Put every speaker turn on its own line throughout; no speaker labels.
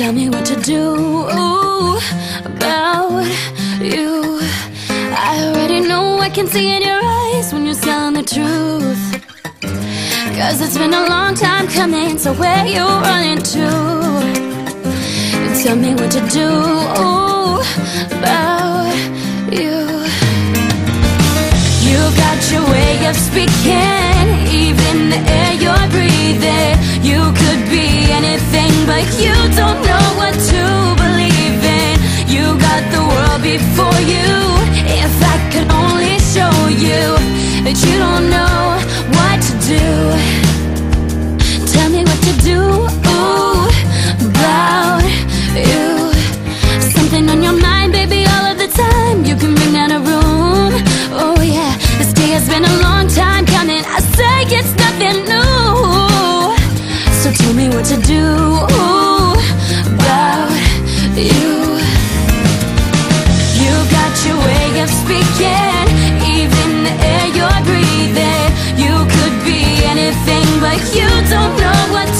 Tell me what to do about you. I already know I can see in your eyes when you're telling the truth. Cause it's been a long time coming, so where you running to? Tell me what to do way of even the air you're breathing. You could be anything, but you don't know what to believe in. You got the world before you. To do about you. You got your way of speaking, even the air you're breathing. You could be anything, but you don't know what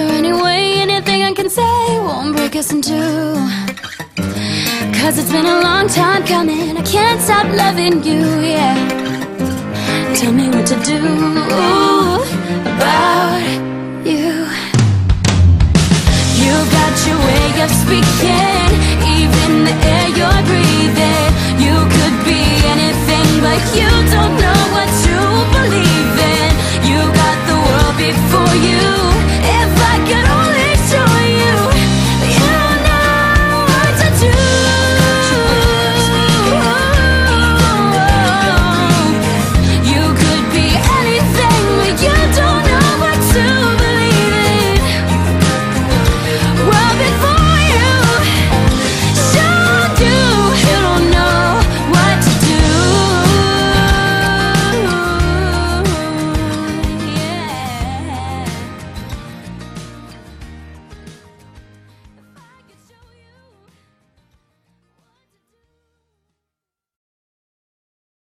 there any way anything I can say won't break us in two? Cause it's been a long time coming, I can't stop loving you, yeah. Tell me what to do about you. You got your way of speaking, even the air you're breathing. You could be anything, but you don't know what you believe in. You got the world before you.